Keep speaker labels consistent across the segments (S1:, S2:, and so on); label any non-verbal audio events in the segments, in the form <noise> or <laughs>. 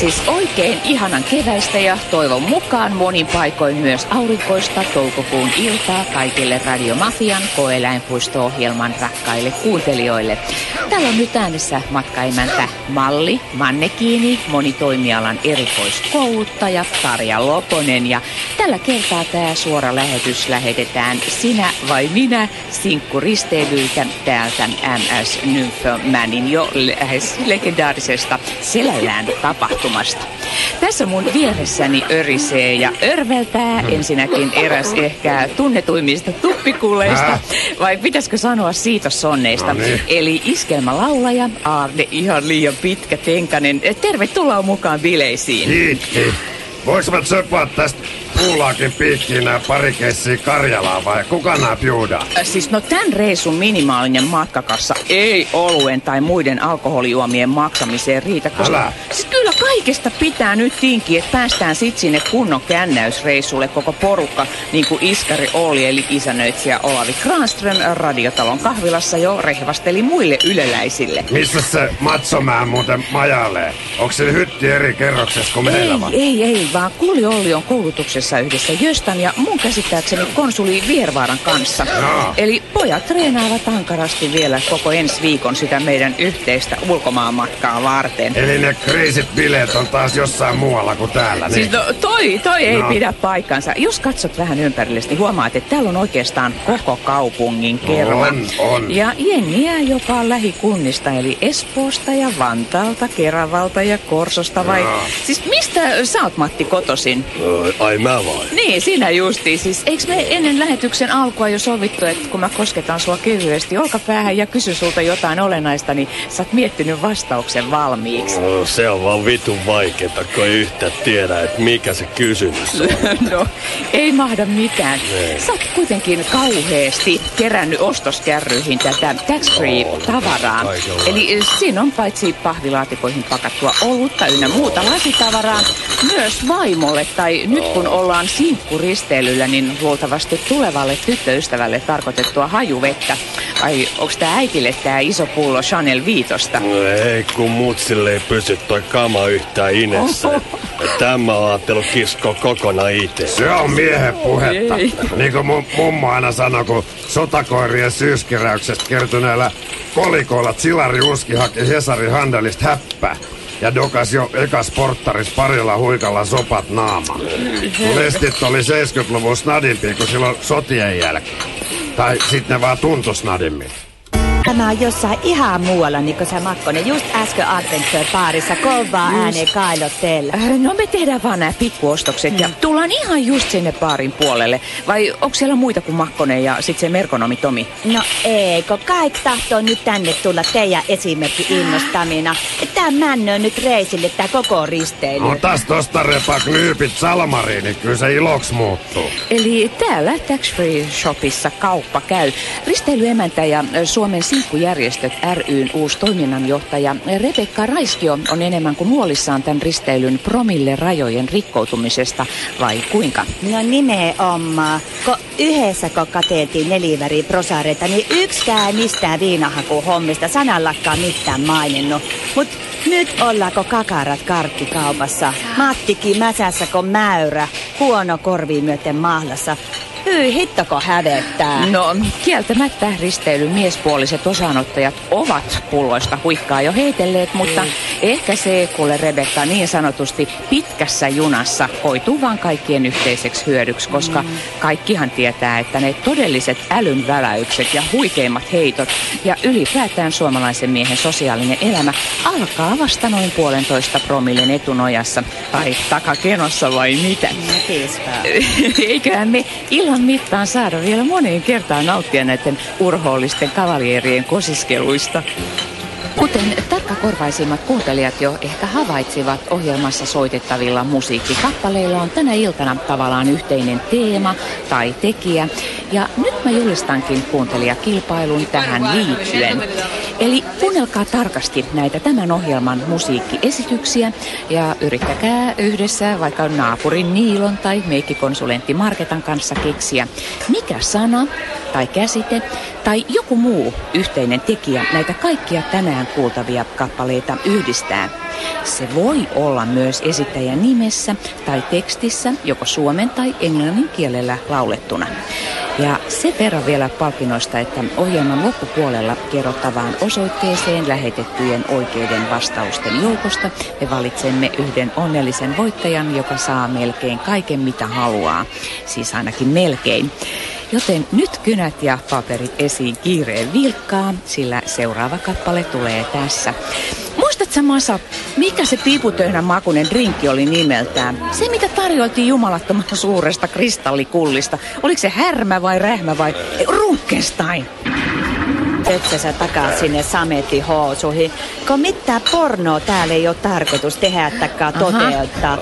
S1: Siis oikein ihanan keväistä ja toivon mukaan monin paikoin myös aurinkoista toukokuun iltaa kaikille Radiomafian koeläinpuisto-ohjelman rakkaille kuuntelijoille. Täällä on nyt äänessä matkaimäntä Malli, Mannekiini, monitoimialan erikoiskouluttaja Tarja Loponen ja tällä kertaa tämä suora lähetys lähetetään sinä vai minä sinkkuristeilyltä täältä MS Nymphomania jo lähes legendaarisesta Selällään tapahtumasta. Tässä mun vieressäni örisee ja örveltää ensinnäkin eräs ehkä tunnetuimmista tuppikuleista, vai pitäisikö sanoa siitä sonneista.
S2: No niin.
S1: Eli iskelmälaulaja Aarne ihan liian pitkä tenkanen. Tervetuloa mukaan bileisiin.
S2: Kiitti. Mä söpää tästä puulaakin piikkiin nää pari keissiä Karjalaa vai kuka nää piudaa?
S1: Äh, Siis no tämän reisun minimaalinen matkakassa ei oluen tai muiden alkoholijuomien maksamiseen riitä, koska
S2: Älä.
S1: siis kyllä kaikesta pitää nyt tinkiä, että päästään sit sinne kunnon kännäysreissulle koko porukka, niin kuin Iskari Olli eli isännöitsijä Olavi Granström radiotalon kahvilassa jo rehvasteli muille yleläisille.
S2: Missä se matsomää muuten majailee? Onks se hytti eri kerroksessa kuin meillä
S1: Ei, ei, ei, vaan Kulli Olli on koulutuksessa yhdessä Jöstan ja mun käsittääkseni konsuli Viervaaran kanssa.
S2: Jaa.
S1: Eli pojat treenaavat ankarasti vielä koko ensi viikon sitä meidän yhteistä ulkomaanmatkaa varten.
S2: Eli ne kriisit bileet on taas jossain muualla kuin täällä, niin?
S1: Siis no, toi, toi ei
S2: No.
S1: pidä paikkansa. Jos katsot vähän ympärillesi, niin huomaat, että täällä on oikeastaan koko kaupungin kerma.
S2: On, on.
S1: Ja jengiä jopa lähikunnista, eli Espoosta ja Vantaalta, Keravalta ja Korsosta vai...
S2: Joo.
S1: Siis mistä sä oot Matti kotosin?
S3: Ai mä vai?
S1: Niin, siinä justiin. Siis eikö me ennen lähetyksen alkua jo sovittu, että kun mä kosketan sua kevyesti olkapäähän ja kysyn sulta jotain olennaista, niin sä oot miettinyt vastauksen valmiiksi.
S3: No, se on vaan vitun vaikeeta, kun ei yhtään tiedä, että mikä se kysymys on. <laughs>
S1: No, ei mahda mitään. Sä oot kuitenkin kauheasti kerännyt ostoskärryihin tätä tax-free-tavaraa.
S3: Kaikenlaista.
S1: Eli eh, siinä on paitsi pahvilaatikoihin pakattua olutta ynnä muuta lasitavaraa, myös vaimolle, tai nyt kun ollaan sinkkuristeilyllä, niin luultavasti tulevalle tyttöystävälle tarkoitettua hajuvettä. Ai, onks tää äitille tää iso pullo Chanel Viitosta?
S3: No ei, kun mutsille ei pysy toi kama yhtään inessä. Tämä on ajatellut kiskoa kokonaan itse.
S2: Se on miehen puhetta.
S1: Ei.
S2: Niin kuin mun mummo aina sanoi, kun sotakoirien syyskeräyksestä kertyneellä kolikoilla Silari Uski haki Hesari Handelista häppää. Ja dokas jo ekas porttaris parilla huikalla sopat naamaan. Lestit oli 70-luvun snadimpia kuin silloin sotien jälkeen. Tai sitten ne vaan tuntui snadimmin.
S4: Tämä on jossain ihan muualla, niin kuin sä Makkonen just äsken Adventure-paarissa kovaa ääneen kailotteella.
S1: Äh, No me tehdään vaan nämä pikkuostokset ja tullaan ihan just sinne baarin puolelle. Vai onko siellä muita kuin Makkonen ja sitten se merkonomi Tomi?
S4: No eikö, kaikki tahtoo nyt tänne tulla teidän esimerkki innostamina. Tää männö nyt reisille tää koko risteily.
S2: Otas tosta repak nyypit salmariin, niin kyllä se iloks muuttuu.
S1: Eli täällä Tax Free Shopissa kauppa käy. Risteilyemäntä ja Suomen sinkkujärjestöt ryn uusi toiminnanjohtaja Rebekka Raiskio on enemmän kuin huolissaan tämän risteilyn promille rajojen rikkoutumisesta, vai kuinka?
S4: No nimenomaan. Kun yhdessä kun kateeltiin neliväri prosareita, niin yksikään mistään viinahaku hommista sanallakaan mitään maininnut. Mut nyt ollaanko kakarat karkkikaupassa? Mattikin mäsässä kun mäyrä, huono korviin myöten mahlassa. Hyi hittoko hävettää.
S1: No, kieltämättä risteilyn miespuoliset osanottajat ovat pulloista huikkaa jo heitelleet, mutta ehkä se, kuule Rebekka, niin sanotusti pitkässä junassa koituu vaan kaikkien yhteiseksi hyödyksi, koska kaikkihan tietää, että ne todelliset älyn väläykset ja huikeimmat heitot ja ylipäätään suomalaisen miehen sosiaalinen elämä alkaa vasta noin puolentoista promillen etunojassa tai takakenossa vai mitä.
S4: Nätispä. <laughs>
S1: Eiköhän me ilman mittaan saada vielä moneen kertaan nauttia näiden urhoollisten kavalierien kosiskeluista. Kuten tarkkakorvaisimmat kuuntelijat jo ehkä havaitsivat, ohjelmassa soitettavilla musiikkikappaleilla on tänä iltana tavallaan yhteinen teema tai tekijä. Ja nyt mä julistankin kuuntelijakilpailun tähän liittyen. Eli kuunnelkaa tarkasti näitä tämän ohjelman musiikkiesityksiä ja yrittäkää yhdessä vaikka naapurin Niilon tai meikkikonsulentti Marketan kanssa keksiä, mikä sana tai käsite tai joku muu yhteinen tekijä näitä kaikkia tänään kuultavia kappaleita yhdistää. Se voi olla myös esittäjän nimessä tai tekstissä, joko suomen tai englannin kielellä laulettuna. Ja se verran vielä palkinnoista, että ohjelman loppupuolella kerrottavaan osoitteeseen lähetettyjen oikeiden vastausten joukosta me valitsemme yhden onnellisen voittajan, joka saa melkein kaiken mitä haluaa. Siis ainakin melkein. Joten nyt kynät ja paperit esiin kiireen vilkkaa, sillä seuraava kappale tulee tässä. Muistatko Masa, mikä se piiputöhnän makunen drinkki oli nimeltään? Se, mitä tarjoiltiin jumalattoman suuresta kristallikullista. Oliko se härmä vai rähmä vai Runkenstein?
S4: Tötsäsä takaa sinne sametti housuihin. Kun mitään pornoa täällä ei ole tarkoitus tehdä takaa toteuttaa.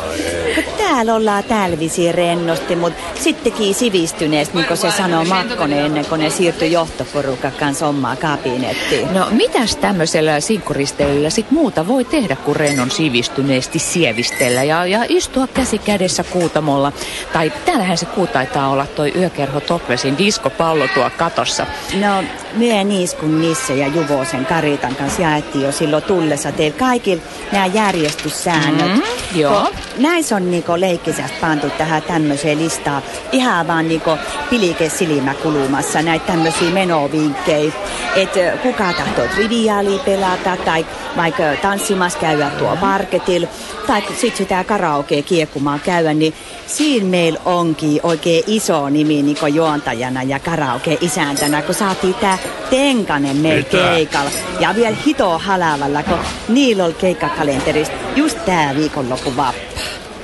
S4: Kun täällä ollaan täällä visiin rennosti, mutta sittenkin sivistyneesti, niin kuin se sanoo Makkonen ennen kuin ne siirtyi johtoporukan kanssa omaa kabinettiin.
S1: No mitäs tämmöisellä sinkkuristelyllä sit muuta voi tehdä kuin rennon sivistyneesti sievistellä ja, ja istua käsi kädessä kuutamolla. Tai täällähän se kuu taitaa olla toi yökerho Toplesin diskopallo tuo katossa.
S4: No, myö niis kun Nisse ja Juvosen Karitan kanssa jaettiin jo silloin tullessa teillä kaikilla nämä järjestyssäännöt.
S1: Mm, joo.
S4: Ko näissä on niinku leikkisästi pantu tähän tämmöiseen listaan ihan vaan niinku pilike silmä kulumassa näitä tämmöisiä menovinkkejä. Että kuka tahtoo triviaalia pelata tai vaikka tanssimassa käydä tuo parketilla tai sitten sitä karaoke kiekumaan käydä, niin siinä meillä onkin oikein iso nimi niinku juontajana ja karaoke isäntänä, kun saatiin tää Tenkanen meillä keikalla. Ja vielä hito halavalla, kun niillä oli keikkakalenterista just tää viikonloppu vappu.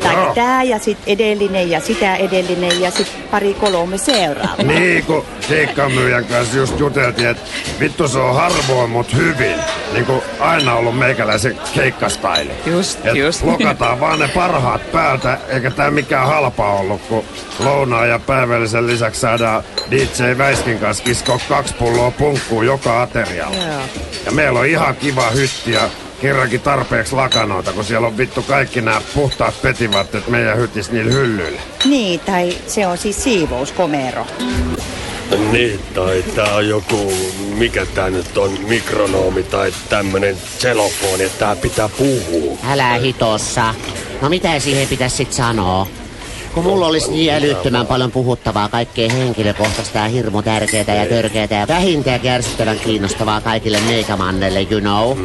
S4: Tai
S2: Joo.
S4: tää ja sit edellinen ja sitä edellinen ja sit pari kolme seuraavaa.
S2: Niin kuin keikkamyyjän kanssa just juteltiin, että vittu se on harvoin mut hyvin. Niin kuin aina ollut meikäläisen keikkastaili.
S1: Just,
S2: Et
S1: just.
S2: Lokataan vaan ne parhaat päältä, eikä tää mikään halpa ollut, kun lounaa ja päivällisen lisäksi saadaan DJ Väiskin kanssa kiskoa kaksi pulloa punkkuun joka aterialla.
S4: Joo.
S2: Ja meillä on ihan kiva hytti ja kerrankin tarpeeksi lakanoita, kun siellä on vittu kaikki nämä puhtaat petivaatteet meidän hytis niillä hyllyillä.
S4: Niin, tai se on siis siivouskomero.
S3: Niin, tai tää on joku, mikä tää nyt on, mikronoomi tai tämmönen selofoni, että tää pitää puhua.
S5: Älä hitossa. No mitä siihen pitäisi sit sanoa? Kun mulla olisi niin älyttömän paljon puhuttavaa kaikkea henkilökohtaista ja hirmu tärkeää ja törkeää ja vähintään kärsyttävän kiinnostavaa kaikille meikamannelle, you know.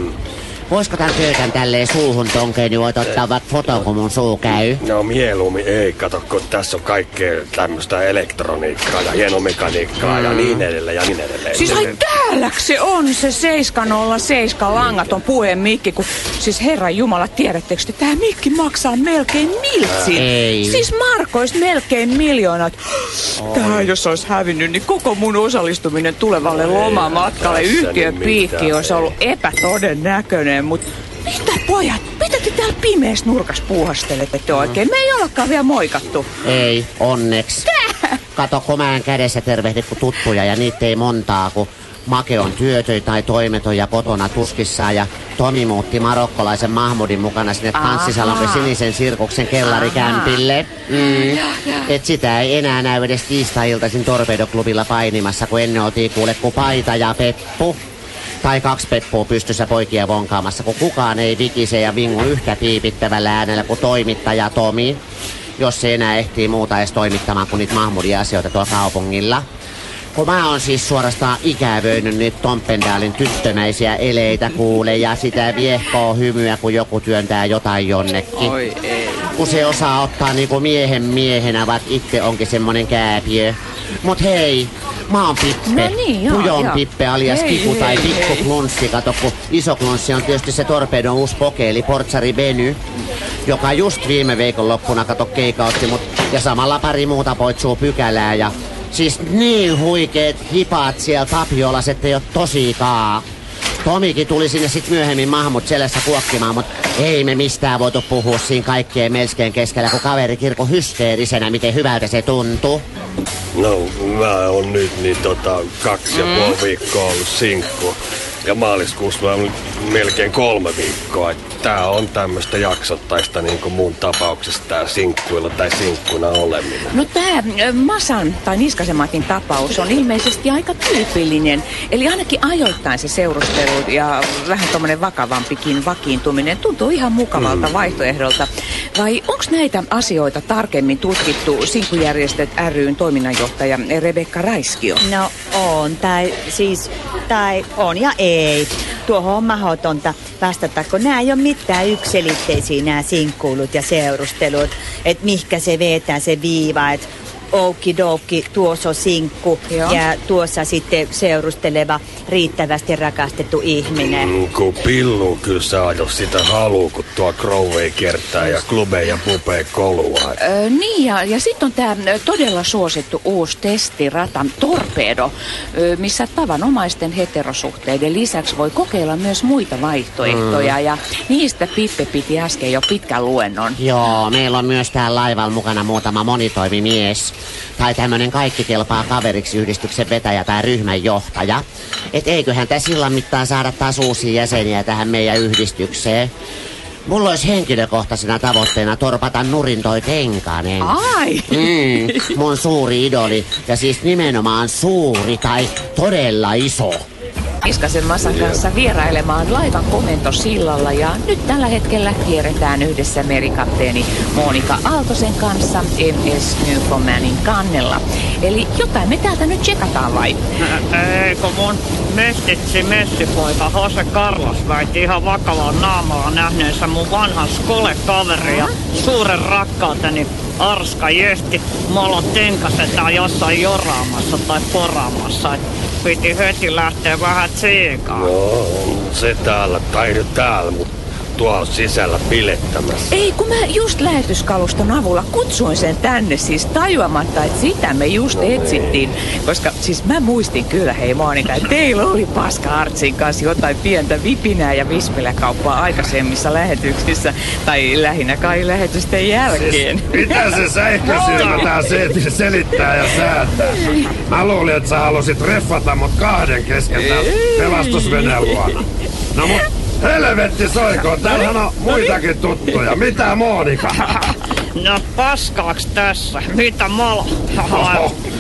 S5: Voisiko tämän köykän tälleen suuhun tonkeen, niin voit ottaa vaikka foton, kun mun suu käy?
S3: No mieluummin ei, kato, kun tässä on kaikkea tämmöistä elektroniikkaa ja hienomekaniikkaa ja niin edelleen ja niin edelleen.
S1: Siis ai täälläks se on se 707 langaton puhemikki, kun siis herran jumala, tiedättekö te, tää mikki maksaa melkein miltsi.
S5: Ei.
S1: Siis markoista melkein miljoonat. Tää jos olisi hävinnyt, niin koko mun osallistuminen tulevalle lomamatkalle
S3: tässä
S1: yhtiön piikki olisi ollut epätodennäköinen, mutta mitä pojat, mitä te täällä pimeässä nurkassa puuhastelette te oikein? Me ei olekaan vielä moikattu.
S5: Ei, onneksi. Kato komään kädessä tervehdit kun tuttuja ja niitä ei montaa, kun Make on työtön tai toimeton ja kotona tuskissaan ja Tomi muutti marokkolaisen Mahmudin mukana sinne tanssisalonkin sinisen sirkuksen kellarikämpille. Mm. Et sitä ei enää näy edes tiistai-iltaisin Torpedoklubilla painimassa, kun ennen oltiin kuule kuin paita ja peppu. Tai kaksi peppua pystyssä poikia vonkaamassa, kun kukaan ei vikise ja vingu yhtä piipittävällä äänellä kuin toimittaja Tomi. Jos se enää ehtii muuta edes toimittamaan kuin niitä Mahmudin asioita tuolla kaupungilla. Kun mä oon siis suorastaan ikävöinyt niitä Tompendaalin tyttömäisiä eleitä kuule ja sitä viehkoa hymyä, kun joku työntää jotain jonnekin.
S1: Oi ei.
S5: Kun se osaa ottaa niinku miehen miehenä, vaikka itse onkin semmonen kääpiö. Mut hei, mä oon Pippe.
S1: No niin, joo,
S5: Pujon
S1: joo.
S5: Pippe alias
S1: Hei,
S5: Kiku
S1: hei,
S5: tai. Pikku Klunssi. Kato, kun iso Klunssi on tietysti se Torpedon uusi pokeeli, Portsari Beny, joka just viime viikonloppuna kato keikautti mut ja samalla pari muuta poitsuu pykälää ja siis niin huikeet hipaat siellä Tapiolas, ettei oo tosikaa. Tomikin tuli sinne sit myöhemmin Mahmut selässä kuokkimaan, mutta ei me mistään voitu puhua siinä kaikkien melskeen keskellä, kun kaveri kirko hysteerisenä, miten hyvältä se tuntuu.
S3: No, mä oon nyt niin tota kaksi ja puoli viikkoa ollut sinkku. Ja maaliskuussa mä oon melkein kolme viikkoa. Et tää on tämmöistä jaksottaista niin kuin mun tapauksessa tää sinkkuilla tai sinkkuna oleminen.
S1: No tämä Masan tai Niskasen Matin tapaus on ilmeisesti aika tyypillinen. Eli ainakin ajoittain se seurustelu ja vähän tuommoinen vakavampikin vakiintuminen tuntuu ihan mukavalta mm. vaihtoehdolta. Vai onko näitä asioita tarkemmin tutkittu Sinkkujärjestöt ryn toiminnanjohtaja Rebekka Raiskio?
S4: No on, tai siis, tai on ja ei. Tuohon on mahdotonta vastata, kun nämä ei ole mitään yksilitteisiä nämä sinkkuilut ja seurustelut. Että mihkä se vetää se viiva, että okidoki, tuossa on sinkku Joo. ja tuossa sitten seurusteleva riittävästi rakastettu ihminen.
S3: Kun pillu kyllä jos sitä haluu, kun tuo Crowway kertaa ja klubeja ja pupee kolua.
S1: Öö, niin, ja, ja sitten on tämä todella suosittu uusi testirata Torpedo, missä tavanomaisten heterosuhteiden lisäksi voi kokeilla myös muita vaihtoehtoja. Mm. Ja niistä Pippe piti äsken jo pitkän luennon.
S5: Joo, meillä on myös täällä laivalla mukana muutama monitoimimies tai tämmönen kaikki kelpaa kaveriksi yhdistyksen vetäjä tai ryhmän johtaja. Et eiköhän tässä sillan mittaan saada taas uusia jäseniä tähän meidän yhdistykseen. Mulla olisi henkilökohtaisena tavoitteena torpata nurin toi Tenkanen.
S1: Ai!
S5: Mm, mun suuri idoli. Ja siis nimenomaan suuri tai todella iso.
S1: Iskasen Masan kanssa vierailemaan laivan komentosillalla ja nyt tällä hetkellä kierretään yhdessä merikapteeni Monika Aaltosen kanssa MS Newfoundlandin kannella. Eli jotain me täältä nyt tsekataan vai?
S6: Eikö mun mestitsi messipoika Jose Carlos väitti ihan vakavaa naamalla nähneensä mun vanhan skole-kaveri ja suuren rakkauteni Arska Jesti Molo Tenkasetaan jossain joraamassa tai poraamassa. Et piti heti lähteä vähän tsiikaan.
S3: Joo, se täällä, tai nyt täällä, mutta tuolla sisällä pilettämässä.
S1: Ei, kun mä just lähetyskaluston avulla kutsuin sen tänne siis tajuamatta, että sitä me just no etsittiin. Ei. Koska siis mä muistin kyllä, hei Monika, että teillä oli Paska Artsin kanssa jotain pientä vipinää ja vispiläkauppaa aikaisemmissa lähetyksissä. Tai lähinnä kai lähetysten jälkeen.
S2: Siis, mitä se säihkösilmä tää se, selittää ja säätää? Mä luulin, että sä halusit reffata mut kahden kesken pelastusveneen luona. No mut Helvetti soiko, täällä on muitakin tuttuja. Mitä Monika? <laughs>
S6: No paskaaks tässä? Mitä malo?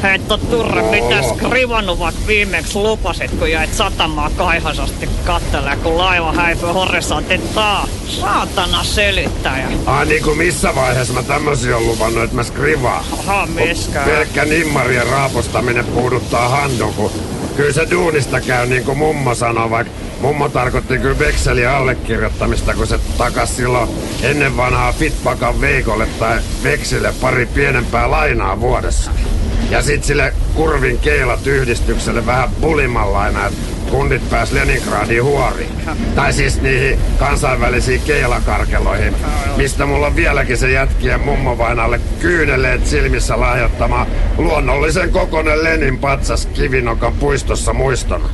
S6: Heitto Turre, mitä Skrivanuvat viimeksi lupasit, kun jäit satamaa kaihasasti kattelee, kun laiva häipyi horisontin taa? Saatana selittäjä.
S2: Ai niin kuin missä vaiheessa mä tämmösiä on luvannut, että mä skrivaan?
S6: Aha, miskään.
S2: Pelkkä nimmarien raapostaminen puuduttaa handon, kun kyllä se duunista käy niin kuin mummo sanoo, vaikka mummo tarkoitti kyllä vekseli allekirjoittamista, kun se takas silloin ennen vanhaa Fitpakan veikolle tai veksille pari pienempää lainaa vuodessa. Ja sit sille kurvin keilat yhdistykselle vähän pulimallaina, että kundit pääs Leningradiin huoriin. Tai siis niihin kansainvälisiin keilakarkeloihin, mistä mulla on vieläkin se jätkien mummovainalle kyyneleet silmissä lahjoittama luonnollisen kokonen Lenin patsas Kivinokan puistossa muistona.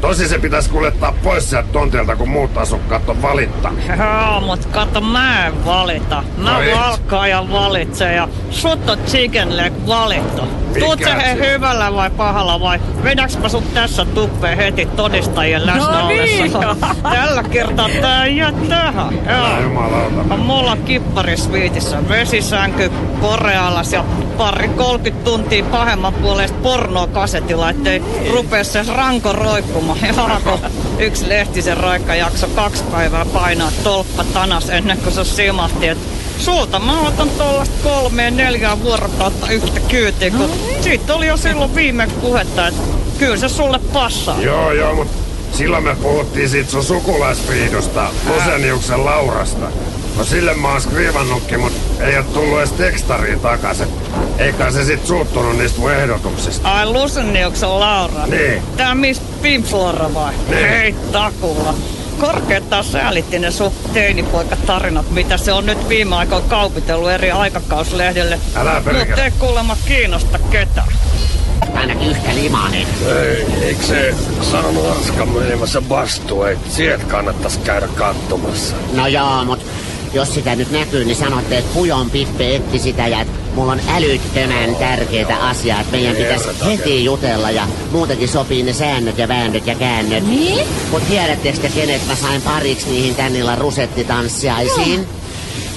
S2: Tosi se pitäisi kuljettaa pois sieltä tontilta, kun muut asukkaat on valittanut.
S6: Joo, mut kato, mä en valita. Mä no valkkaan ja valitsen ja sut on chicken leg valittu. Tuut se he hyvällä vai pahalla vai vedäks mä sut tässä tuppeen heti todistajien läsnä no niin. Tällä kertaa tää ei jää tähän. Joo. Mulla on kipparisviitissä vesisänky, korealas ja pari 30 tuntia pahemman puolesta pornoa kasetilla, ettei rupee se ranko roikkumaan. Joo, yksi lehtisen roikka jakso kaksi päivää painaa tolppa tanas ennen kuin se simahti, että Sulta mä otan tuollaista kolmeen neljään vuorokautta yhtä kyytiä, kun siitä oli jo silloin viime puhetta, että kyllä se sulle passaa.
S2: Joo, joo, mutta silloin me puhuttiin siitä sun sukulaisviidosta, Luseniuksen Laurasta. No sille mä oon skriivannutkin, mut ei oo tullut edes tekstariin takaisin. Eikä se sit suuttunut niistä mun ehdotuksista.
S6: Ai Luseniuksen Laura?
S2: Niin.
S6: Tää Pimflora vai?
S2: Niin.
S6: Hei takulla korkeuttaan säälitti ne sun teinipoikatarinat, mitä se on nyt viime aikoina kaupitellut eri aikakauslehdelle.
S2: Älä
S6: Mutta ei kuulemma kiinnosta ketään.
S5: Ainakin yhtä limanen.
S3: Ei, eikö se sanonut Aska menemässä bastuun, että sieltä kannattaisi käydä katsomassa?
S5: No joo, mut jos sitä nyt näkyy, niin sanotte, että Pujon Pippe etti sitä ja mulla on älyttömän tärkeitä asiaa, että meidän pitäisi heti jutella ja muutenkin sopii ne säännöt ja väännöt ja käännöt.
S1: Niin?
S5: Mut tiedättekö te kenet mä sain pariksi niihin tänillä rusettitanssiaisiin?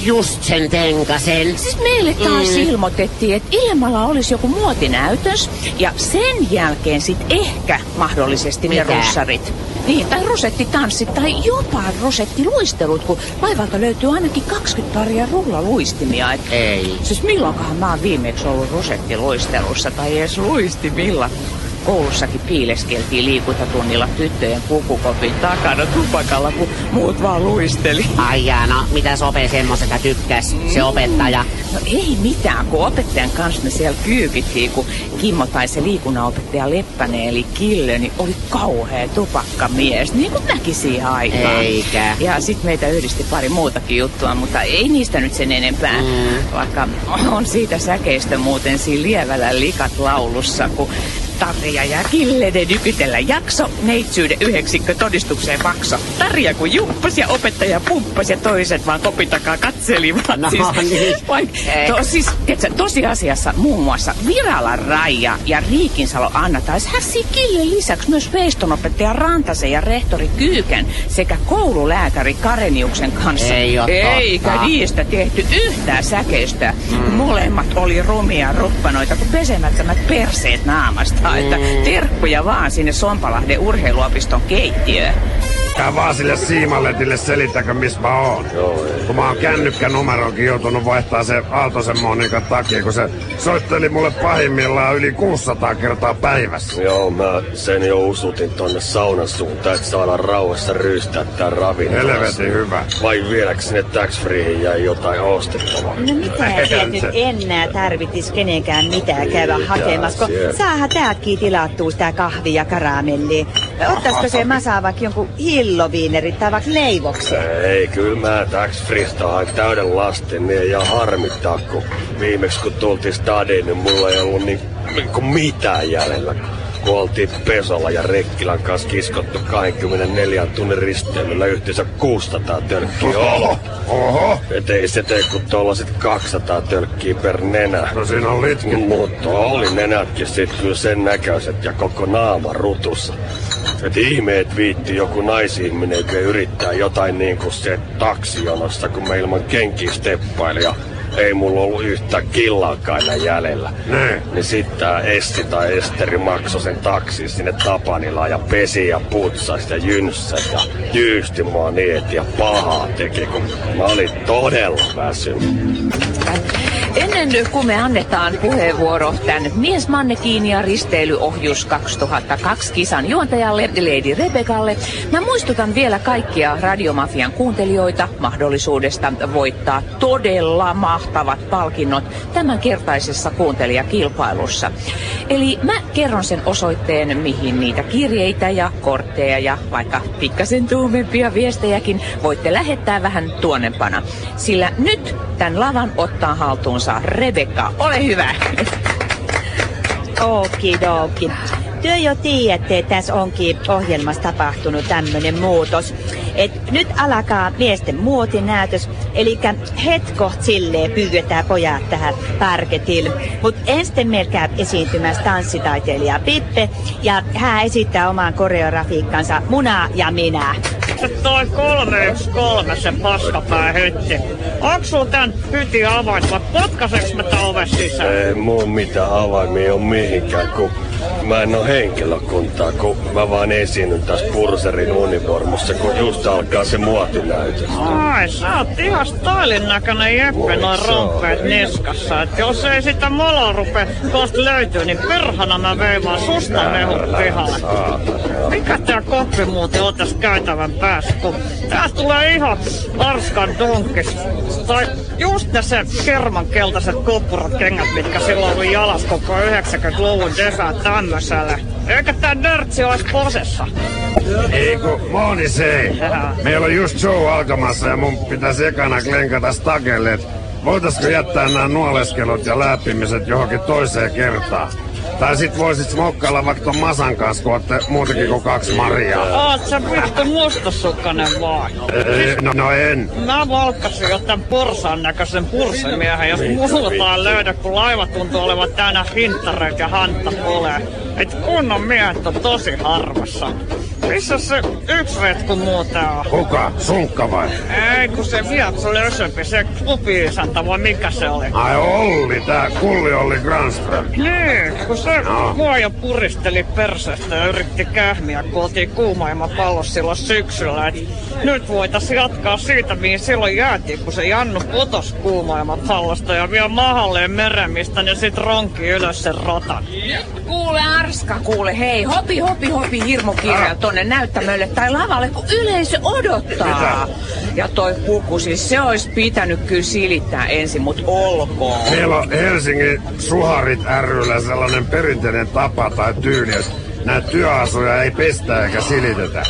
S5: Just sen tenkasen.
S1: Siis meille taas mm. ilmoitettiin, että Ilmalla olisi joku muotinäytös ja sen jälkeen sit ehkä mahdollisesti
S5: Mitä?
S1: ne russarit. Niin, tai rosettitanssit tai jopa rosettiluistelut, kun laivalta löytyy ainakin 20 paria rullaluistimia. Et
S5: Ei.
S1: Siis milloinkohan mä oon viimeksi ollut rosettiluistelussa tai edes luistimilla? Koulussakin piileskeltiin liikuntatunnilla tyttöjen pukukopin takana tupakalla, kun muut vaan luisteli.
S5: Ai jaa, no mitä Sope semmosesta tykkäs, se opettaja?
S1: No ei mitään, kun opettajan kanssa me siellä kyykittiin, kun Kimmo tai se liikunnanopettaja Leppänen eli Kille, niin oli kauhea tupakkamies, niin kuin mäkin siihen aikaan.
S5: Eikä.
S1: Ja sit meitä yhdisti pari muutakin juttua, mutta ei niistä nyt sen enempää. Mm. Vaikka on siitä säkeistä muuten siinä lievällä likat laulussa, kun Tarja ja Killeiden nykytellä jakso, neitsyyden yhdeksikkö todistukseen makso. Tarja kun jumppas ja opettaja pumppas ja toiset vaan kopin takaa katselivat.
S5: No
S1: siis,
S5: niin.
S1: Vaik, to, siis, tiedätkö, tosiasiassa muun muassa Virala Raija ja Riikinsalo Anna taisi hässiä Killen lisäksi myös veistonopettaja Rantasen ja rehtori Kyykän sekä koululääkäri Kareniuksen kanssa.
S5: Ei
S1: Eikä
S5: totta.
S1: niistä tehty yhtään säkeistä. Mm. Molemmat oli rumia ruppanoita kuin pesemättömät perseet naamasta. Että terkkuja vaan sinne Sompalahden urheiluopiston keittiöön.
S2: Tää vaan sille Siimaletille selittäkö, missä mä oon.
S3: Joo, ei.
S2: Kun mä oon kännykkänumeronkin joutunut vaihtaa se Aaltosen Monikan takia, kun se soitteli mulle pahimmillaan yli 600 kertaa päivässä.
S3: Joo, mä sen jo usutin tonne saunan suuntaan, että saadaan rauhassa ryystää tää ravintola.
S2: Helvetin hyvä.
S3: Vai vieläkö sinne tax freeihin jäi jotain ostettavaa?
S4: No mitä sieltä nyt enää tarvittis kenenkään mitään käydä
S3: Mitä
S4: hakemassa, kun saahan täältäkin tilattua sitä kahvia ja karamellia. Ottaisiko se masaa vaikka jonkun hilloviinerit tai vaikka leivoksen?
S3: Ei, kyllä mä tax freesta hain täyden lastin, niin ihan harmittaa, kun viimeksi kun tultiin stadiin, niin mulla ei ollut niin, niin mitään jäljellä. Kun oltiin Pesolla ja Rekkilän kanssa kiskottu 24 tunnin risteilyllä yhteensä 600 tölkkiä
S2: Oho, oho.
S3: Et ei se tee kuin tollaset 200 tölkkiä per nenä.
S2: No siinä on litki.
S3: Mutta oli nenätkin sit kyllä sen näköiset ja koko naama rutussa. Et ihme, et viitti joku naisihminen, joka yrittää jotain niin kuin se taksijonossa, kun me ilman kenkiä steppaili ja ei mulla ollut yhtä killaakaan enää jäljellä.
S2: Ne.
S3: Niin sit tää Esti tai Esteri maksoi sen taksin sinne Tapanilaan ja pesi ja putsasi ja jynssäs ja jyysti mua niin, et ja pahaa teki, kun mä olin todella väsynyt.
S1: Ennen kuin me annetaan puheenvuoro tämän Miesmannekiin ja risteilyohjus 2002 kisan juontajalle Lady Rebekalle, mä muistutan vielä kaikkia Radiomafian kuuntelijoita mahdollisuudesta voittaa todella mahtavat palkinnot tämänkertaisessa kuuntelijakilpailussa. Eli mä kerron sen osoitteen, mihin niitä kirjeitä ja kortteja ja vaikka pikkasen tuumempia viestejäkin voitte lähettää vähän tuonnempana. Sillä nyt tämän lavan ottaa haltuunsa Rebekka. Ole hyvä!
S4: Okidoki. Työ jo tiedätte, että tässä onkin ohjelmassa tapahtunut tämmönen muutos. Et nyt alkaa miesten muotinäytös, eli hetko silleen pyydetään pojat tähän parketille. Mut ensin meillä käy esiintymässä tanssitaiteilija Pippe, ja hän esittää oman koreografiikkansa Muna ja minä.
S6: Se toi 313 se paskapää hytti. Onks sulla tän hytin avain vai potkaseks mä tän oven sisään?
S3: Ei mulla mitään avaimia on mihinkään, kun mä en oo henkilökuntaa, kun mä vaan esiinnyn tässä Purserin univormussa, kun just alkaa se muotinäytös.
S6: Ai, sä oot ihan stylin näköinen jeppe noin rompeet niskassa. Et jos ei sitä moloa rupee tosta löytyy, niin perhana mä vein vaan susta mehut pihalle. Mikä tää koppi muuten on tässä käytävän päässä, kun tästä tulee ihan arskan donkis. Tai just ne se kerman keltaiset koppurat kengät, mitkä silloin oli jalas koko 90-luvun desä tämmöiselle. Eikä tää nörtsi ois posessa.
S2: Ei Moni se. Meillä on just show alkamassa ja mun pitäisi ekana klenkata stakelle, voitaisko jättää nämä nuoleskelut ja läppimiset johonkin toiseen kertaan? Tai sit voisit smokkailla vaikka ton Masan kanssa, kun ootte muutenkin kuin kaksi Mariaa.
S6: Oot sä vittu mustasukkanen vaan.
S2: Ei, no, no en.
S6: Mä valkkasin jo tän porsaan näköisen purssemiehen, jos multaan löydä, kun laiva tuntuu olevan täynnä hinttareita ja hanttapulee. Et kunnon miehet on tosi harvassa. Missä se yksi retku muuten on?
S2: Kuka? Sunkka vai?
S6: Ei, kun se viatsu lösöpi, se klubi-isäntä vai mikä se oli?
S2: Ai Olli, tää kulli Olli Granström.
S6: Niin, kun se
S2: No.
S6: mua jo puristeli perseestä ja yritti kähmiä, kun oltiin kuumaima pallos silloin syksyllä. Et nyt voitais jatkaa siitä, mihin silloin jäätiin, kun se Jannu putos kuumaima pallosta ja vielä mahalleen meremistä, niin sit ronki ylös sen rotan.
S1: Kuule Arska, kuule hei, hopi hopi hopi hirmukirja tonne näyttämölle tai lavalle, kun yleisö odottaa. Ja toi puku, siis se olisi pitänyt kyllä silittää ensin, mut olkoon.
S2: Meillä on Helsingin Suharit ryllä sellainen perinteinen tapa tai tyyli, että näitä työasuja ei pestä eikä silitetä.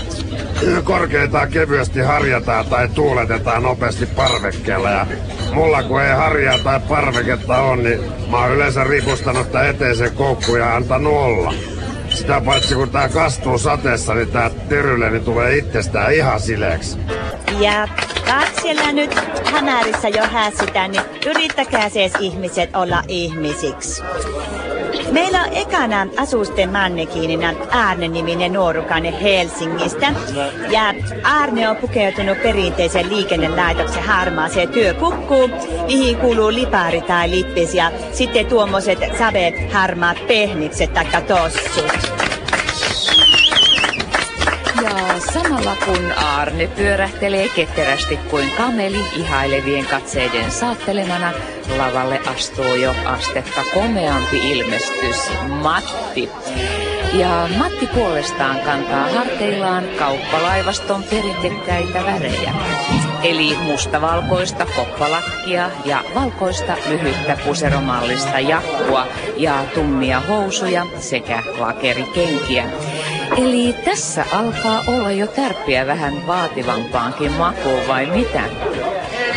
S2: Korkeintaan kevyesti harjataan tai tuuletetaan nopeasti parvekkeella ja mulla kun ei harjaa tai parveketta on, niin mä oon yleensä ripustanut sitä eteisen koukkuun ja antanut olla. Sitä paitsi kun tää kastuu sateessa, niin tää teryleni tulee itsestään ihan sileeksi.
S4: Ja kaksi siellä nyt hämärissä jo hässytään, niin yrittäkää sees ihmiset olla ihmisiksi. Meillä on ekana asusten mannekiinina Arne-niminen nuorukainen Helsingistä. Ja Arne on pukeutunut perinteisen liikennelaitoksen harmaaseen työpukkuun, mihin kuuluu lipari tai lippis ja sitten tuommoiset save harmaat pehmikset taikka tossut.
S1: Ja samalla kun Arne pyörähtelee ketterästi kuin kameli ihailevien katseiden saattelemana, lavalle astuu jo astetta komeampi ilmestys, Matti. Ja Matti puolestaan kantaa harteillaan kauppalaivaston perintekkäitä värejä. Eli mustavalkoista koppalakkia ja valkoista lyhyttä puseromallista jakkua ja tummia housuja sekä lakerikenkiä. Eli tässä alkaa olla jo tärppiä vähän vaativampaankin makuun vai mitä?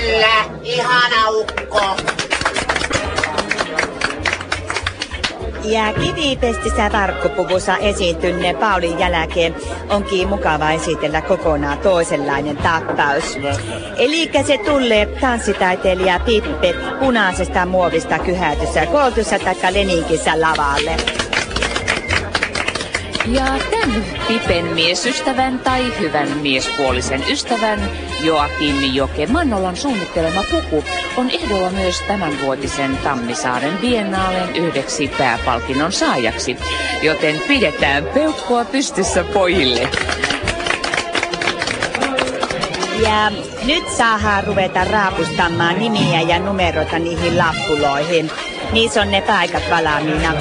S5: Kyllä, ihana ukko.
S4: Ja kivipestissä tarkkupuvussa esiintyneen Paulin jälkeen onkin mukava esitellä kokonaan toisenlainen tappaus. Eli se tulee tanssitaiteilija Pippe punaisesta muovista kyhätyssä koulutussa taikka Leninkissä lavalle.
S1: Ja tämän Pipen miesystävän tai hyvän miespuolisen ystävän Joakim Joke Mannolan suunnittelema puku on ehdolla myös tämänvuotisen Tammisaaren biennaalen yhdeksi pääpalkinnon saajaksi, joten pidetään peukkua pystyssä pojille.
S4: Ja nyt saadaan ruveta raapustamaan nimiä ja numeroita niihin lappuloihin. Niissä on ne paikat valmiina.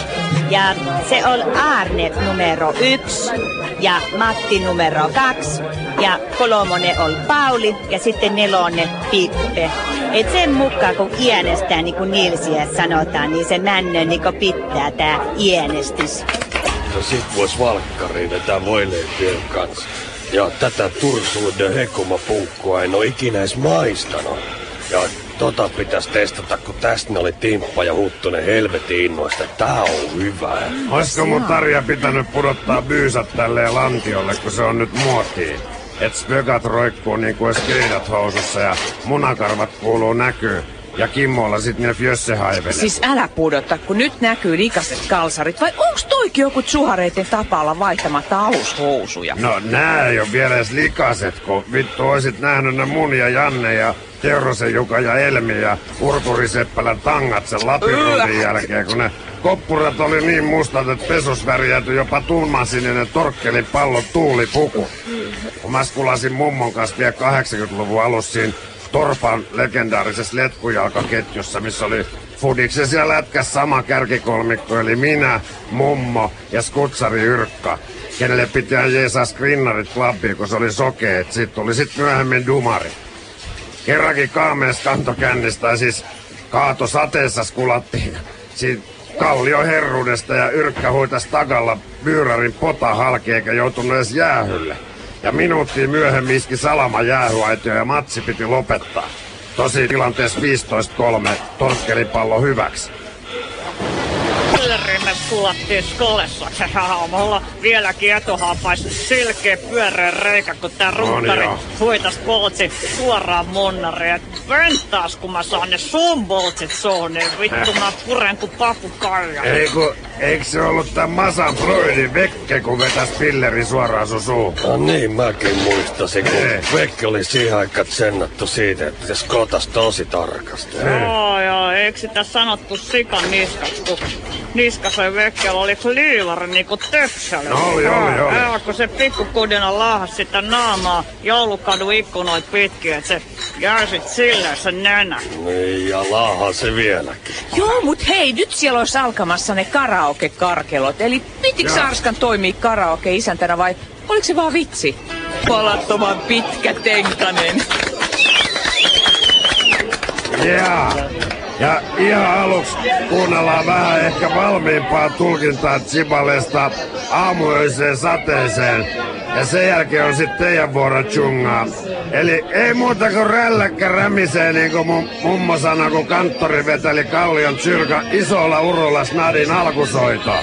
S4: Ja se on Arne numero yksi ja Matti numero kaksi ja kolmonen on Pauli ja sitten nelonen Pippe. Et sen mukaan kun iänestää niin kuin Nilsiä sanotaan, niin se männö niin kuin pitää tää iänestys.
S3: No sit vois valkkariin vetää voileipien kanssa. Ja tätä Tursuuden hekumapunkkua en oo ikinä edes maistanut. Ja tota pitäis testata, kun tästä ne oli Timppa ja Huttunen helvetin innoista. Tää on hyvä.
S2: Olisiko mun Tarja pitänyt pudottaa byysät tälleen lantiolle, kun se on nyt muotiin? Et spögat roikkuu niinku kuin skeidat housussa ja munakarvat kuuluu näkyy. Ja Kimmolla sit ne fjössehaivenet.
S1: Siis älä pudota, kun nyt näkyy likaset kalsarit, vai onks toikin joku suhareiden tapa olla vaihtamatta alushousuja?
S2: No nää ei oo vielä edes likaset, kun vittu oisit nähnyt ne mun ja Janne ja Teurosen Juka ja Elmi ja Urkuri Seppälän tangat sen Lapin jälkeen, kun ne koppurat oli niin mustat, että pesus värjäytyi jopa tummansininen torkkelin pallon tuulipuku. Kun mä skulasin mummon kanssa vielä 80-luvun alussa Torpan legendaarisessa letkujalkaketjussa, missä oli Fudikses ja lätkäs sama kärkikolmikko, eli minä, mummo ja skutsari Yrkka, kenelle pitää jeesaa skrinnarit klubbiin, kun se oli sokeet. Sitten tuli sitten myöhemmin dumari. Kerrankin kaamees kantokännistä, tai siis kaato sateessa skulattiin. Siitä kallio herruudesta ja Yrkkä huitas takalla Byyrarin pota halki eikä joutunut edes jäähylle. Ja minuuttiin myöhemmin iski salama jäähyaitio ja matsi piti lopettaa. Tosi tilanteessa 15-3 torkkelipallo hyväksi.
S6: Kulattiin skolessa. Mulla vieläkin etuhaapais silkeä pyöreä reikä, kun tää rukkari huitas boltsit suoraan monnariin. Venttaas, kun mä saan ne sun boltsit suuhun, niin vittu mä puren kuin papukarja.
S2: Ei kun, eikö se ollut tää Masan Freudin vekke, kun vetäs pilleri suoraan sun suuhun?
S3: No niin, mäkin muistasin, kun Vekke oli siihen aikaan tsennattu siitä, että se skotas tosi tarkasti.
S6: Joo, joo, eikö sitä sanottu sikan niskaksi, kun niskasen vekkellä oli kliivari niinku töpsälö.
S2: No oli, oli, oli.
S6: Joo, kun se pikkukudina laahas sitä naamaa joulukadun ikkunoit pitkin, että se jäi sit silleen se nenä.
S3: Niin, ja laahaa se vieläkin.
S1: Joo, mut hei, nyt siellä olisi alkamassa ne karaoke-karkelot. Eli pitikö
S2: Joo.
S1: Arskan toimii karaoke-isäntänä vai oliko se vaan vitsi? Palattoman pitkä tenkanen.
S2: Yeah. Ja ihan aluksi kuunnellaan vähän ehkä valmiimpaa tulkintaa Chibalesta aamuöiseen sateeseen. Ja sen jälkeen on sitten teidän vuoro tjungaa. Eli ei muuta kuin rälläkkä rämisee niin kuin mun mummo sanoi, kun kanttori veteli Kallion tsyrka isolla urulla snadin alkusoito.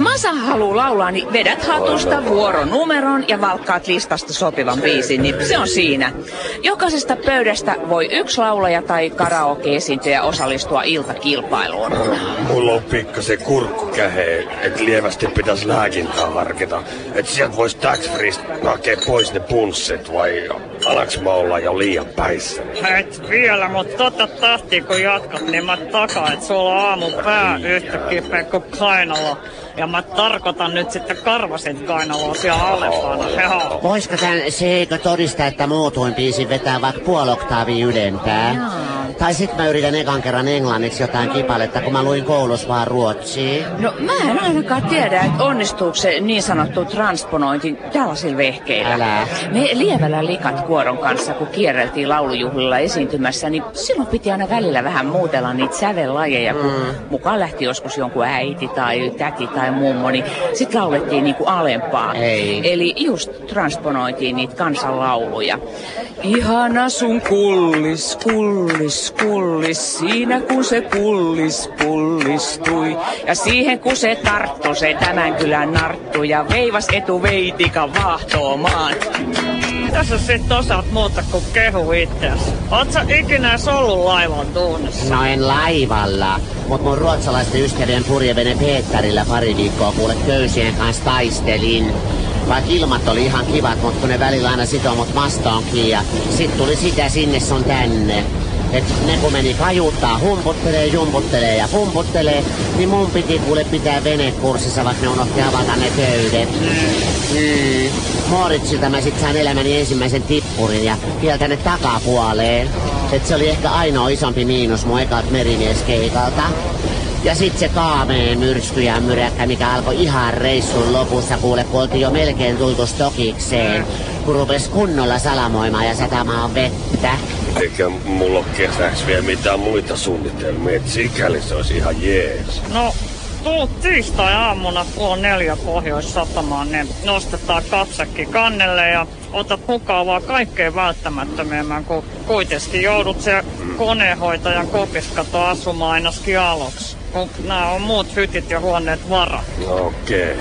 S1: Masa haluu laulaa, niin vedät hatusta vuoronumeron ja valkkaat listasta sopivan biisin, niin se on siinä. Jokaisesta pöydästä voi yksi laulaja tai karaoke-esiintyjä osallistua iltakilpailuun.
S3: Mulla on pikkasen kurkkukähe, että lievästi pitäisi lääkintää harkita. Että sieltä voisi tax hakea pois ne punssit vai alaks mä olla jo liian päissä?
S6: Et vielä, mut tota tahtia kun jatkat, niin mä takaan, että sulla on aamu pää yhtä kipeä kuin kainalo. Ja mä tarkoitan nyt sitten karvasit kainaloa siellä alempana. Joo.
S5: Voisiko tän Seikö todistaa, että muutoin biisin vetää vaikka puoli oktaavia ylempää? Tai sit mä yritän ekan kerran englanniksi jotain kipaletta, kun mä luin koulussa vaan ruotsia.
S1: No mä en ainakaan tiedä, että onnistuuko se niin sanottu transponointi tällaisilla vehkeillä.
S5: Älä.
S1: Me lievällä likat kuoron kanssa, kun kierreltiin laulujuhlilla esiintymässä, niin silloin piti aina välillä vähän muutella niitä sävellajeja, kun mukaan lähti joskus jonkun äiti tai täti tai mummo, niin sit laulettiin niinku alempaa.
S5: Ei.
S1: Eli just transponoitiin niitä kansanlauluja. Ihana sun kullis, kullis, kullis, siinä kun se kullis pullistui. Ja siihen kun se tarttu, se tämän kylän narttu ja veivas etuveitika vahtoomaan.
S6: Mitä sä sit osaat muuta kuin kehu itseäsi? Oot sä ikinä ollut laivan tunnissa?
S5: No en laivalla, mut mun ruotsalaisten ystävien purjevene Peettarilla pari viikkoa kuule köysien kanssa taistelin. Vaikka ilmat oli ihan kivat, mut kun ne välillä aina sitoo mut mastoonkin ja sit tuli sitä sinne sun tänne. Et ne kun meni kajuttaa, humputtelee, jumputtelee ja pumputtelee, niin mun piti kuule pitää venekurssissa, vaikka ne unohti avata ne köydet. Mm. Moritsilta mä sit sain elämäni ensimmäisen tippurin ja vielä tänne takapuoleen. Et se oli ehkä ainoa isompi miinus mun ekat merimieskeikalta. Ja sit se kaameen myrsky ja myräkkä, mikä alkoi ihan reissun lopussa, kuule, kun oltiin jo melkein tultu stokikseen. Kun rupes kunnolla salamoimaan ja satamaan vettä.
S3: Eikä mulla ole kesäksi vielä mitään muita suunnitelmia, että sikäli se olisi ihan jees.
S6: No, tuu tiistai-aamuna puoli neljä pohjois-satamaan, niin nostetaan kapsekki kannelle ja otat mukaan vaan kaikkein välttämättömimmän, kun kuitenkin joudut se konehoitajan kopiskato asumaan ainakin aluksi. Kun nämä on muut hytit ja huoneet varat.
S3: No okei.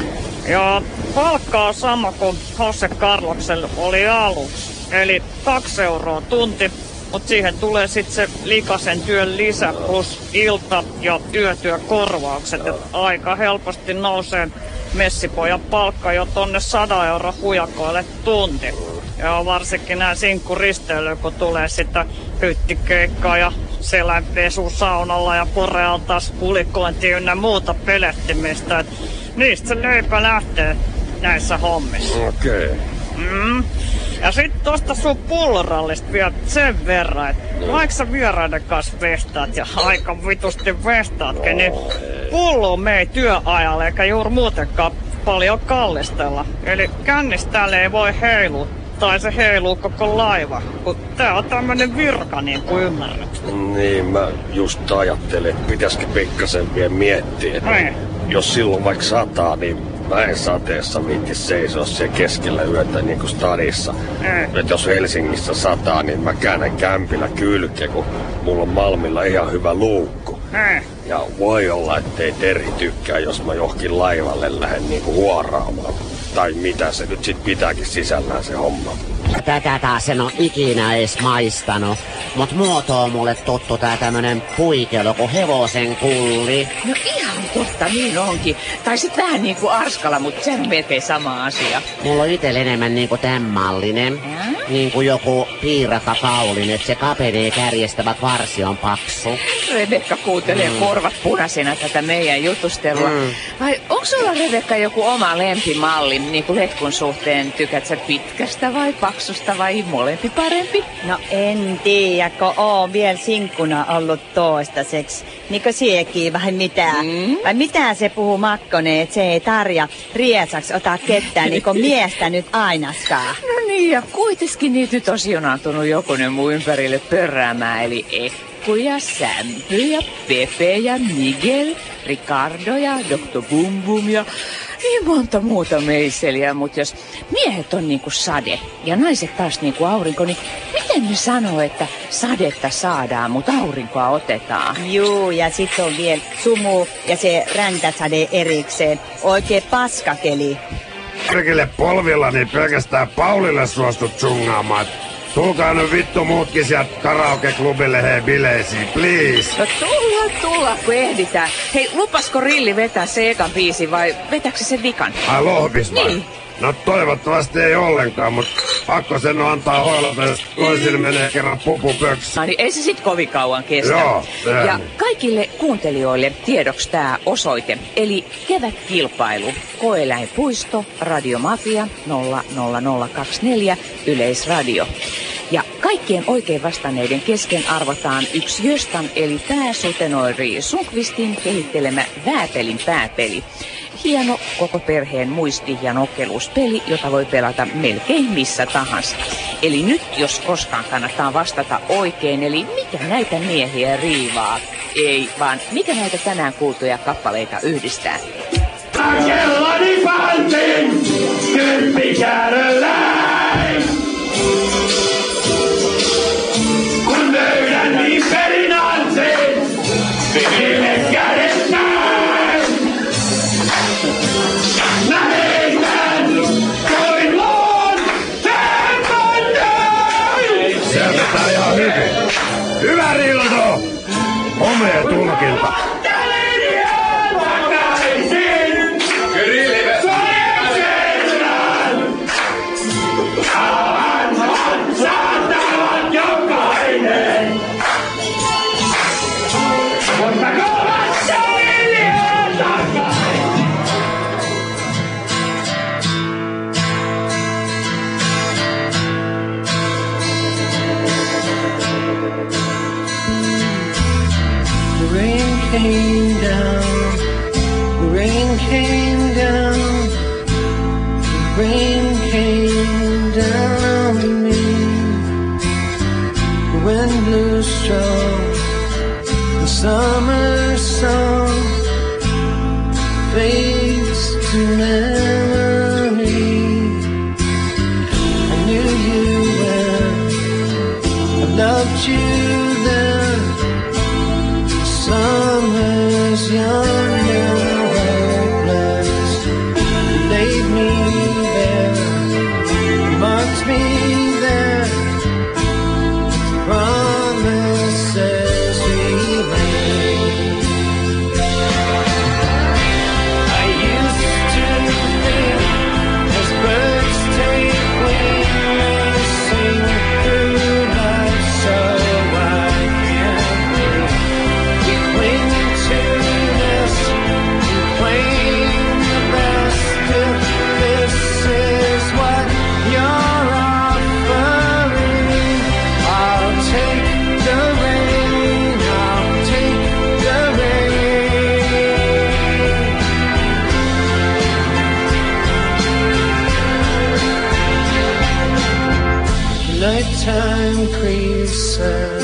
S6: Ja palkka on sama kuin Jose Carloksella oli aluksi. Eli kaksi euroa tunti, mutta siihen tulee sitten se likasen työn lisä plus ilta- ja yötyökorvaukset. Et aika helposti nousee messipojan palkka jo tonne 100 euro hujakoille tunti. Ja varsinkin nämä sinkkuristeilyä, kun tulee sitä hyttikeikkaa ja selänpesu saunalla ja porealtaas kulikointi ynnä muuta pelettimistä. Et niistä se leipä lähtee näissä hommissa.
S3: Okei.
S6: Mm. Ja sit tosta sun pullorallista vielä sen verran, että vaikka sä vieraiden kanssa vestaat ja aika vitusti vestaatkin, niin pullo mei työajalle eikä juuri muutenkaan paljon kallistella. Eli kännistä ei voi heilua tai se heiluu koko laiva, kun tää on tämmönen virka niin kuin ymmärrät.
S3: Niin, mä just ajattelin, että pitäisikö pikkasen vielä miettiä, että
S6: Niin.
S3: jos silloin vaikka sataa, niin mä en sateessa viitti seisoa siellä keskellä yötä niin kuin stadissa.
S6: Ei.
S3: Et jos Helsingissä sataa, niin mä käännän kämpillä kylkeä, kun mulla on Malmilla ihan hyvä luukku. Ja voi olla, ettei Teri tykkää, jos mä johonkin laivalle lähden niinku huoraamaan. Tai mitä se nyt sit pitääkin sisällään se homma.
S5: Tätä taas en oo ikinä edes maistanut. Mut muoto on mulle tuttu tää tämmönen puikelo kuin hevosen kulli.
S1: No ihan totta, niin onkin. Tai sit vähän niin kuin Arskala, mutta se on melkein sama asia.
S5: Mulla on itellä enemmän niinku tämän mallinen.
S1: Ää?
S5: Niinku joku piiraka kaulin, että se kapenee kärjestävä varsi on paksu.
S1: Rebekka kuuntelee mm. korvat punaisena tätä meidän jutustelua. Mm. Vai onko sulla Rebekka joku oma lempimalli, niin kuin letkun suhteen? Tykät sä pitkästä vai paksusta vai molempi parempi?
S4: No en tiedä, kun oon vielä sinkkuna ollut toistaiseksi. Niinkö siekin vai mitä? Mm. Vai mitä se puhuu Makkonen, että se ei tarja riesaks ota ketään niinku miestä nyt ainaskaan.
S1: No niin, ja kuitenkin niitä nyt on siunaantunut jokunen muu ympärille pörräämään, eli Ekku ja Sämpy ja Pepe ja Miguel, Ricardo ja Dr. Bum Bum ja niin monta muuta meiseliä, mutta jos miehet on niinku sade ja naiset taas niinku aurinko, niin miten ne sanoo, että sadetta saadaan, mutta aurinkoa otetaan?
S4: Juu, ja sit on vielä sumu ja se räntäsade erikseen. Oikein paskakeli.
S2: Kaikille polvilla niin pelkästään Paulille suostut tsungaamaan. Tulkaa nyt vittu muutkin sieltä karaoke-klubille hei bileisiin, please.
S1: No tulla, tulla, kun ehditään. Hei, lupasko Rilli vetää se ekan biisi vai vetääkö se sen vikan?
S2: Ai lohvis vai?
S1: Niin.
S2: No toivottavasti ei ollenkaan, mutta pakko sen on antaa hoilata, jos toisille menee kerran pupu pöksy.
S1: No niin, ei se sit kovin kauan kestä.
S2: Joo, sehän
S1: ja kaikille kuuntelijoille tiedoksi tämä osoite. Eli kevätkilpailu. Koeläinpuisto, Radiomafia 00024, Yleisradio. Ja kaikkien oikein vastanneiden kesken arvotaan yksi Jöstan eli pääsutenoiri Sunkvistin kehittelemä Vääpelin pääpeli. Hieno koko perheen muisti- ja nokkeluspeli, jota voi pelata melkein missä tahansa. Eli nyt, jos koskaan kannattaa vastata oikein, eli mikä näitä miehiä riivaa? Ei, vaan mikä näitä tänään kuultuja kappaleita yhdistää?
S7: Kellani. Kun löydän niin perin ansin, どうなけて
S8: るか。Came down on me. The wind blew strong, the summer Increases.